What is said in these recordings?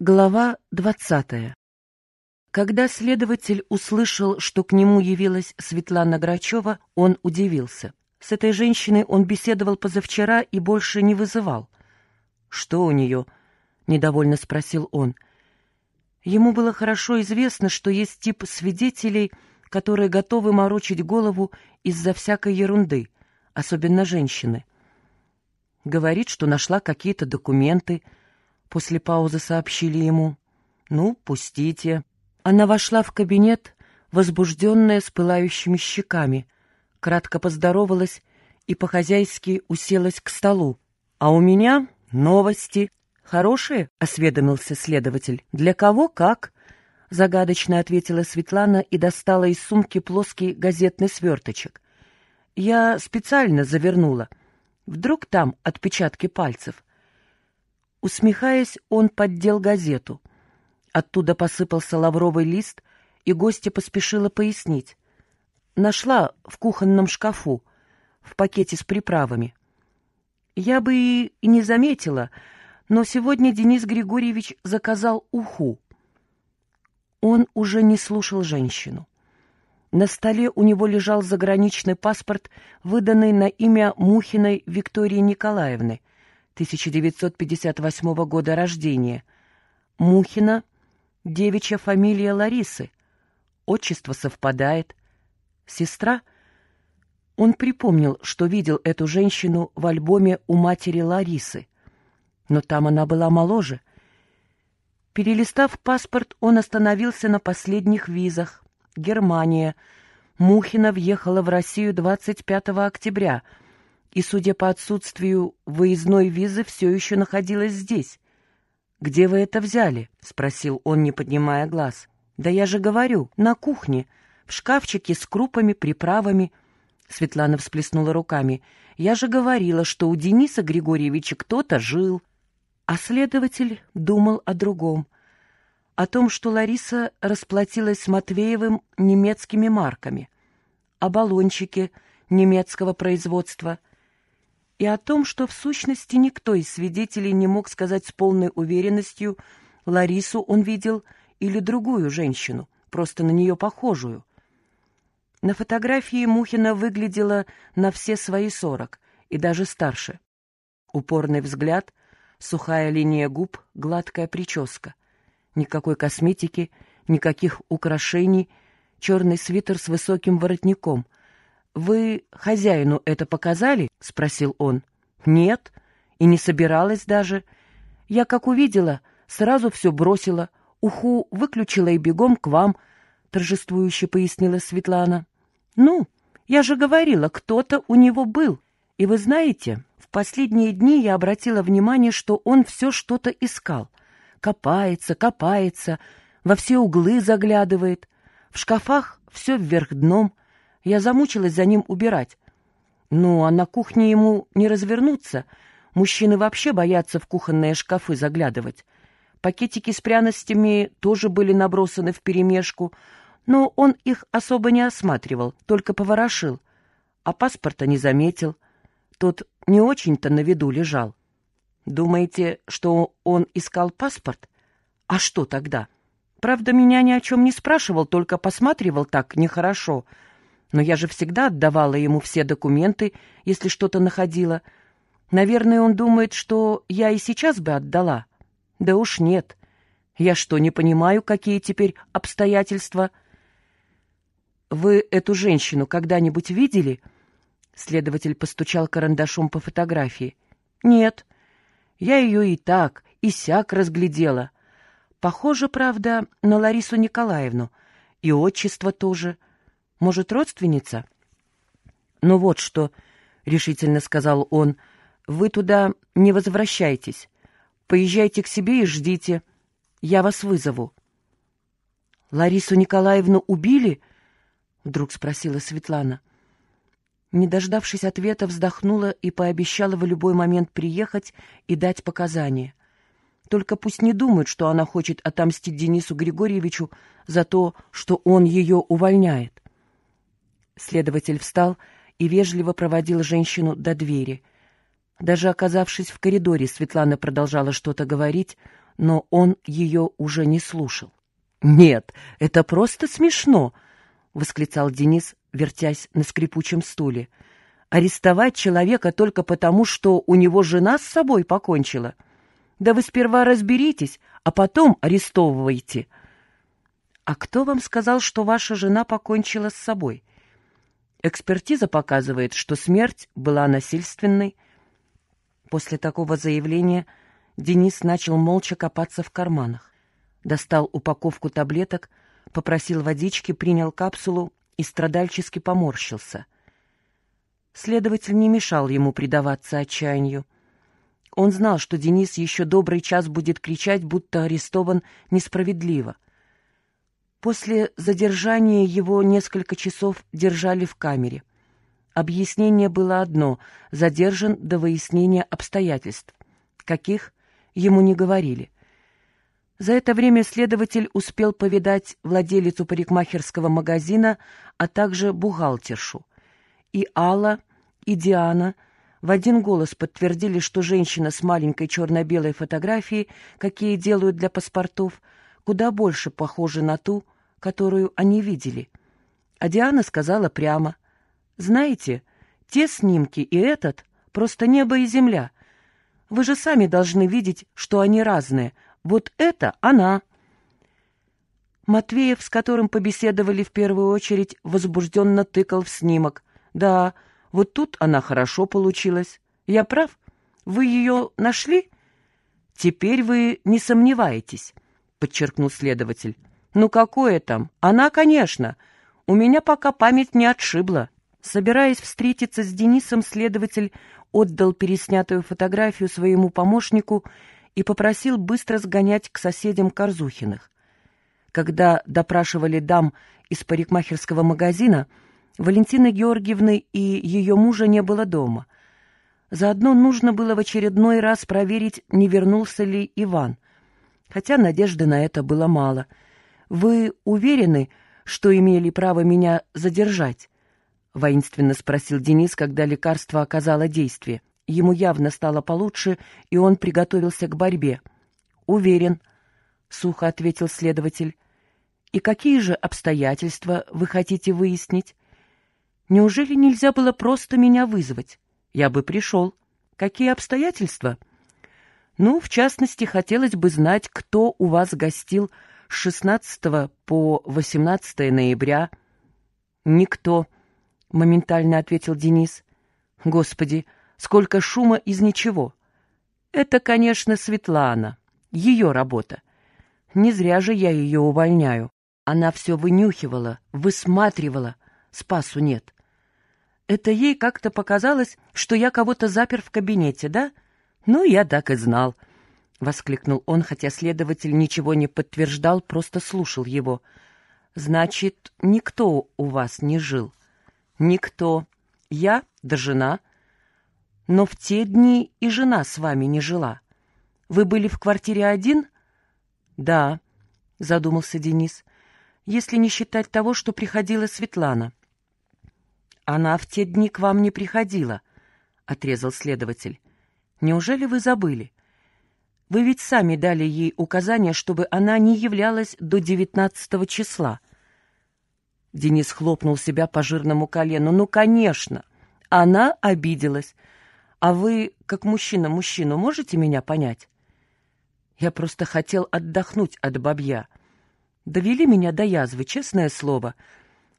Глава двадцатая. Когда следователь услышал, что к нему явилась Светлана Грачева, он удивился. С этой женщиной он беседовал позавчера и больше не вызывал. «Что у нее?» — недовольно спросил он. Ему было хорошо известно, что есть тип свидетелей, которые готовы морочить голову из-за всякой ерунды, особенно женщины. Говорит, что нашла какие-то документы — После паузы сообщили ему. «Ну, пустите». Она вошла в кабинет, возбужденная, с пылающими щеками, кратко поздоровалась и по-хозяйски уселась к столу. «А у меня новости. Хорошие?» — осведомился следователь. «Для кого как?» — загадочно ответила Светлана и достала из сумки плоский газетный сверточек. «Я специально завернула. Вдруг там отпечатки пальцев?» Усмехаясь, он поддел газету. Оттуда посыпался лавровый лист, и гостья поспешила пояснить. Нашла в кухонном шкафу, в пакете с приправами. Я бы и не заметила, но сегодня Денис Григорьевич заказал уху. Он уже не слушал женщину. На столе у него лежал заграничный паспорт, выданный на имя Мухиной Виктории Николаевны, 1958 года рождения. Мухина, девичья фамилия Ларисы. Отчество совпадает. Сестра? Он припомнил, что видел эту женщину в альбоме у матери Ларисы. Но там она была моложе. Перелистав паспорт, он остановился на последних визах. Германия. Мухина въехала в Россию 25 октября — и, судя по отсутствию выездной визы, все еще находилась здесь. «Где вы это взяли?» — спросил он, не поднимая глаз. «Да я же говорю, на кухне, в шкафчике с крупами, приправами». Светлана всплеснула руками. «Я же говорила, что у Дениса Григорьевича кто-то жил». А следователь думал о другом. О том, что Лариса расплатилась с Матвеевым немецкими марками. О баллончике немецкого производства — и о том, что в сущности никто из свидетелей не мог сказать с полной уверенностью, Ларису он видел или другую женщину, просто на нее похожую. На фотографии Мухина выглядела на все свои сорок и даже старше. Упорный взгляд, сухая линия губ, гладкая прическа. Никакой косметики, никаких украшений, черный свитер с высоким воротником — «Вы хозяину это показали?» — спросил он. «Нет, и не собиралась даже. Я, как увидела, сразу все бросила, уху выключила и бегом к вам», — торжествующе пояснила Светлана. «Ну, я же говорила, кто-то у него был. И вы знаете, в последние дни я обратила внимание, что он все что-то искал. Копается, копается, во все углы заглядывает. В шкафах все вверх дном — я замучилась за ним убирать. Ну, а на кухне ему не развернуться. Мужчины вообще боятся в кухонные шкафы заглядывать. Пакетики с пряностями тоже были набросаны вперемешку, но он их особо не осматривал, только поворошил. А паспорта не заметил. Тот не очень-то на виду лежал. Думаете, что он искал паспорт? А что тогда? Правда, меня ни о чем не спрашивал, только посматривал так нехорошо — но я же всегда отдавала ему все документы, если что-то находила. Наверное, он думает, что я и сейчас бы отдала. Да уж нет. Я что, не понимаю, какие теперь обстоятельства? Вы эту женщину когда-нибудь видели? Следователь постучал карандашом по фотографии. Нет. Я ее и так, и сяк разглядела. Похоже, правда, на Ларису Николаевну. И отчество тоже — может, родственница? Ну вот что, — решительно сказал он, — вы туда не возвращайтесь. Поезжайте к себе и ждите. Я вас вызову. Ларису Николаевну убили? Вдруг спросила Светлана. Не дождавшись ответа, вздохнула и пообещала в любой момент приехать и дать показания. Только пусть не думают, что она хочет отомстить Денису Григорьевичу за то, что он ее увольняет. Следователь встал и вежливо проводил женщину до двери. Даже оказавшись в коридоре, Светлана продолжала что-то говорить, но он ее уже не слушал. «Нет, это просто смешно!» — восклицал Денис, вертясь на скрипучем стуле. «Арестовать человека только потому, что у него жена с собой покончила? Да вы сперва разберитесь, а потом арестовывайте». «А кто вам сказал, что ваша жена покончила с собой?» Экспертиза показывает, что смерть была насильственной. После такого заявления Денис начал молча копаться в карманах. Достал упаковку таблеток, попросил водички, принял капсулу и страдальчески поморщился. Следователь не мешал ему предаваться отчаянию. Он знал, что Денис еще добрый час будет кричать, будто арестован несправедливо — После задержания его несколько часов держали в камере. Объяснение было одно — задержан до выяснения обстоятельств. Каких, ему не говорили. За это время следователь успел повидать владелицу парикмахерского магазина, а также бухгалтершу. И Алла, и Диана в один голос подтвердили, что женщина с маленькой черно-белой фотографией, какие делают для паспортов, куда больше похожа на ту, которую они видели. А Диана сказала прямо, «Знаете, те снимки и этот — просто небо и земля. Вы же сами должны видеть, что они разные. Вот это она». Матвеев, с которым побеседовали в первую очередь, возбужденно тыкал в снимок. «Да, вот тут она хорошо получилась. Я прав? Вы ее нашли?» «Теперь вы не сомневаетесь», — подчеркнул следователь. «Ну какое там? Она, конечно. У меня пока память не отшибла». Собираясь встретиться с Денисом, следователь отдал переснятую фотографию своему помощнику и попросил быстро сгонять к соседям Корзухиных. Когда допрашивали дам из парикмахерского магазина, Валентины Георгиевны и ее мужа не было дома. Заодно нужно было в очередной раз проверить, не вернулся ли Иван. Хотя надежды на это было мало — «Вы уверены, что имели право меня задержать?» — воинственно спросил Денис, когда лекарство оказало действие. Ему явно стало получше, и он приготовился к борьбе. «Уверен», — сухо ответил следователь. «И какие же обстоятельства вы хотите выяснить? Неужели нельзя было просто меня вызвать? Я бы пришел. Какие обстоятельства?» «Ну, в частности, хотелось бы знать, кто у вас гостил с 16 по 18 ноября никто, моментально ответил Денис. Господи, сколько шума из ничего. Это, конечно, Светлана, ее работа. Не зря же я ее увольняю. Она все вынюхивала, высматривала, спасу нет. Это ей как-то показалось, что я кого-то запер в кабинете, да? Ну, я так и знал. — воскликнул он, хотя следователь ничего не подтверждал, просто слушал его. «Значит, никто у вас не жил?» «Никто. Я да жена. Но в те дни и жена с вами не жила. Вы были в квартире один?» «Да», — задумался Денис, — «если не считать того, что приходила Светлана». «Она в те дни к вам не приходила», — отрезал следователь. «Неужели вы забыли?» Вы ведь сами дали ей указание, чтобы она не являлась до девятнадцатого числа. Денис хлопнул себя по жирному колену. Ну, конечно, она обиделась. А вы, как мужчина мужчину, можете меня понять? Я просто хотел отдохнуть от бабья. Довели меня до язвы, честное слово.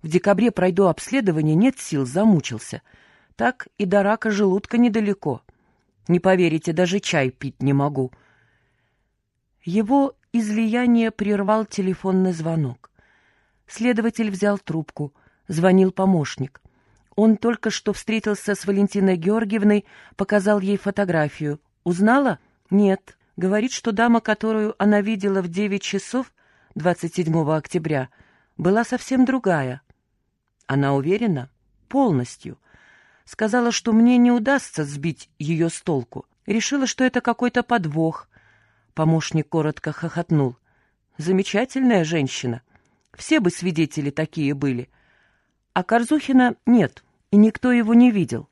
В декабре пройду обследование, нет сил, замучился. Так и до рака желудка недалеко. Не поверите, даже чай пить не могу. Его излияние прервал телефонный звонок. Следователь взял трубку. Звонил помощник. Он только что встретился с Валентиной Георгиевной, показал ей фотографию. Узнала? Нет. Говорит, что дама, которую она видела в девять часов 27 октября, была совсем другая. Она уверена? Полностью. Сказала, что мне не удастся сбить ее с толку. Решила, что это какой-то подвох. Помощник коротко хохотнул. «Замечательная женщина. Все бы свидетели такие были. А Корзухина нет, и никто его не видел».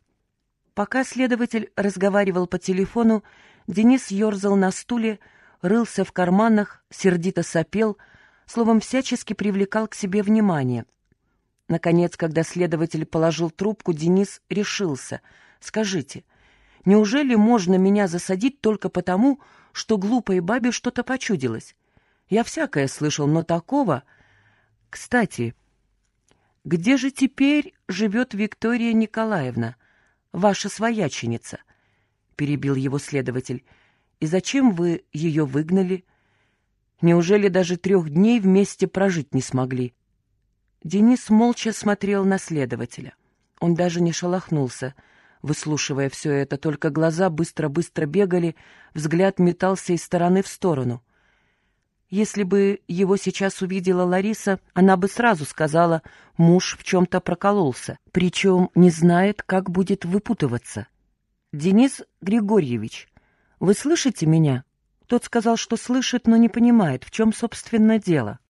Пока следователь разговаривал по телефону, Денис ерзал на стуле, рылся в карманах, сердито сопел, словом, всячески привлекал к себе внимание. Наконец, когда следователь положил трубку, Денис решился. «Скажите, неужели можно меня засадить только потому, что глупой бабе что-то почудилось? Я всякое слышал, но такого... Кстати, где же теперь живет Виктория Николаевна, ваша свояченица?» — перебил его следователь. «И зачем вы ее выгнали? Неужели даже трех дней вместе прожить не смогли?» Денис молча смотрел на следователя. Он даже не шелохнулся, выслушивая все это, только глаза быстро-быстро бегали, взгляд метался из стороны в сторону. Если бы его сейчас увидела Лариса, она бы сразу сказала, муж в чем-то прокололся, причем не знает, как будет выпутываться. «Денис Григорьевич, вы слышите меня?» Тот сказал, что слышит, но не понимает, в чем, собственно, дело.